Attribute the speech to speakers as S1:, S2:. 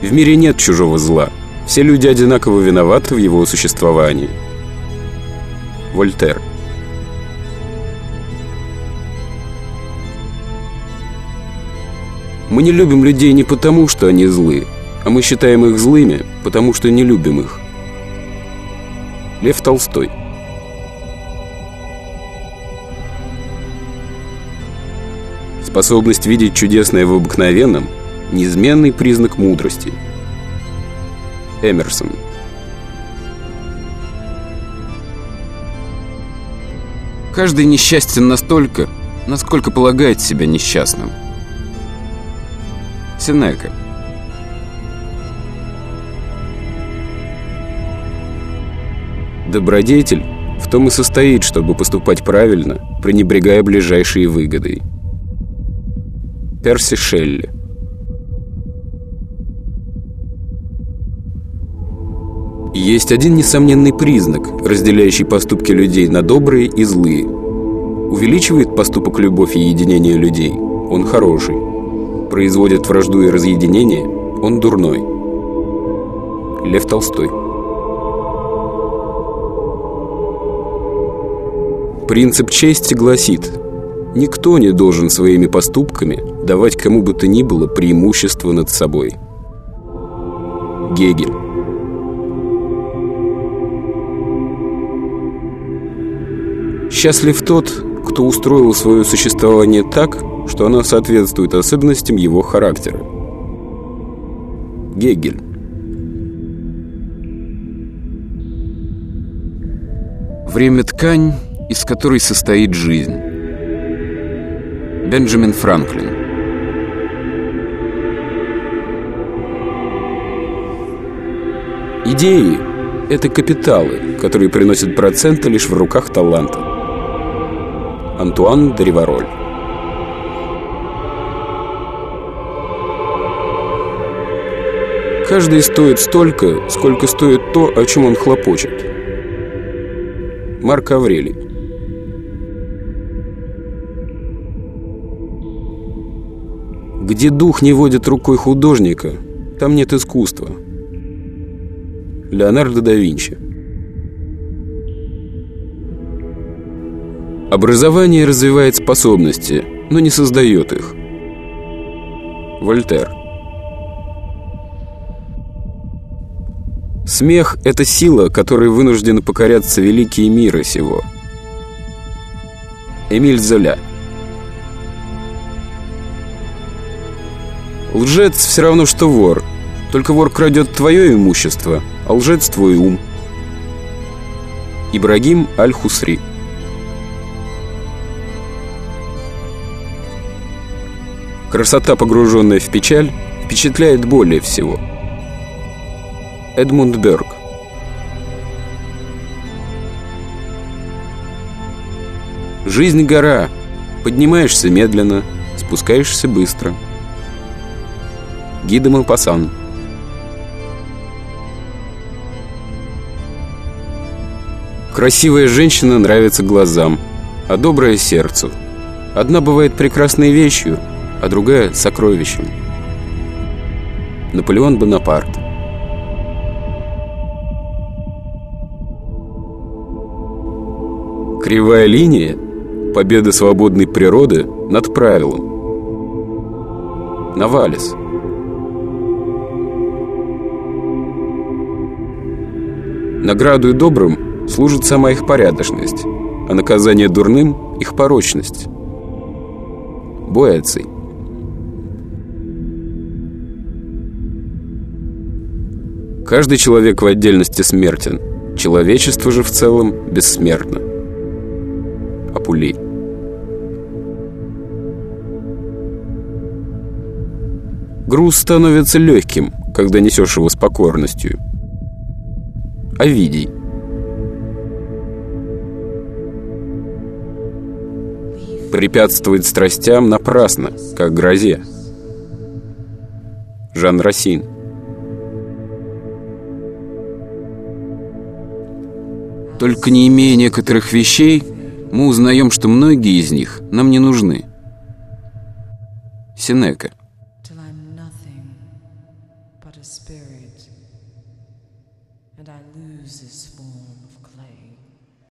S1: В мире нет чужого зла. Все люди одинаково виноваты в его существовании. Вольтер. Мы не любим людей не потому, что они злы, а мы считаем их злыми, потому что не любим их. Лев Толстой. Способность видеть чудесное в обыкновенном – неизменный признак мудрости. Эмерсон. Каждый несчастен настолько, насколько полагает себя несчастным. Сенека. Добродетель в том и состоит, чтобы поступать правильно, пренебрегая ближайшей выгодой. Перси Шелли Есть один несомненный признак, разделяющий поступки людей на добрые и злые. Увеличивает поступок любовь и единение людей, он хороший. Производит вражду и разъединение, он дурной. Лев Толстой Принцип чести гласит, никто не должен своими поступками давать кому бы то ни было преимущество над собой. Гегель Счастлив тот, кто устроил свое существование так, что оно соответствует особенностям его характера. Гегель Время – ткань, из которой состоит жизнь. Бенджамин Франклин Идеи – это капиталы, которые приносят проценты лишь в руках таланта. Антуан де Ривароль Каждый стоит столько, сколько стоит то, о чем он хлопочет. Марк Аврелий Где дух не водит рукой художника, там нет искусства. Леонардо да Винчи Образование развивает способности, но не создает их. Вольтер Смех – это сила, которой вынуждены покоряться великие мира сего. Эмиль Золя Лжец все равно, что вор. Только вор крадет твое имущество, а лжец твой ум. Ибрагим Аль-Хусри Красота, погруженная в печаль, впечатляет более всего. Эдмунд Берг Жизнь гора. Поднимаешься медленно, спускаешься быстро. Гида Мапасан Красивая женщина нравится глазам, а доброе сердцу. Одна бывает прекрасной вещью, а другая — сокровищем. Наполеон Бонапарт Кривая линия — победа свободной природы над правилом. Навалис Награду и добрым служит сама их порядочность, а наказание дурным — их порочность. Боэций Каждый человек в отдельности смертен, человечество же в целом бессмертно. Апулей Груз становится легким, когда несешь его с покорностью. Овидий Препятствует страстям напрасно, как грозе. Жан Рассин Только не имея некоторых вещей, мы узнаем, что многие из них нам не нужны. Синека
S2: and I lose this form of clay.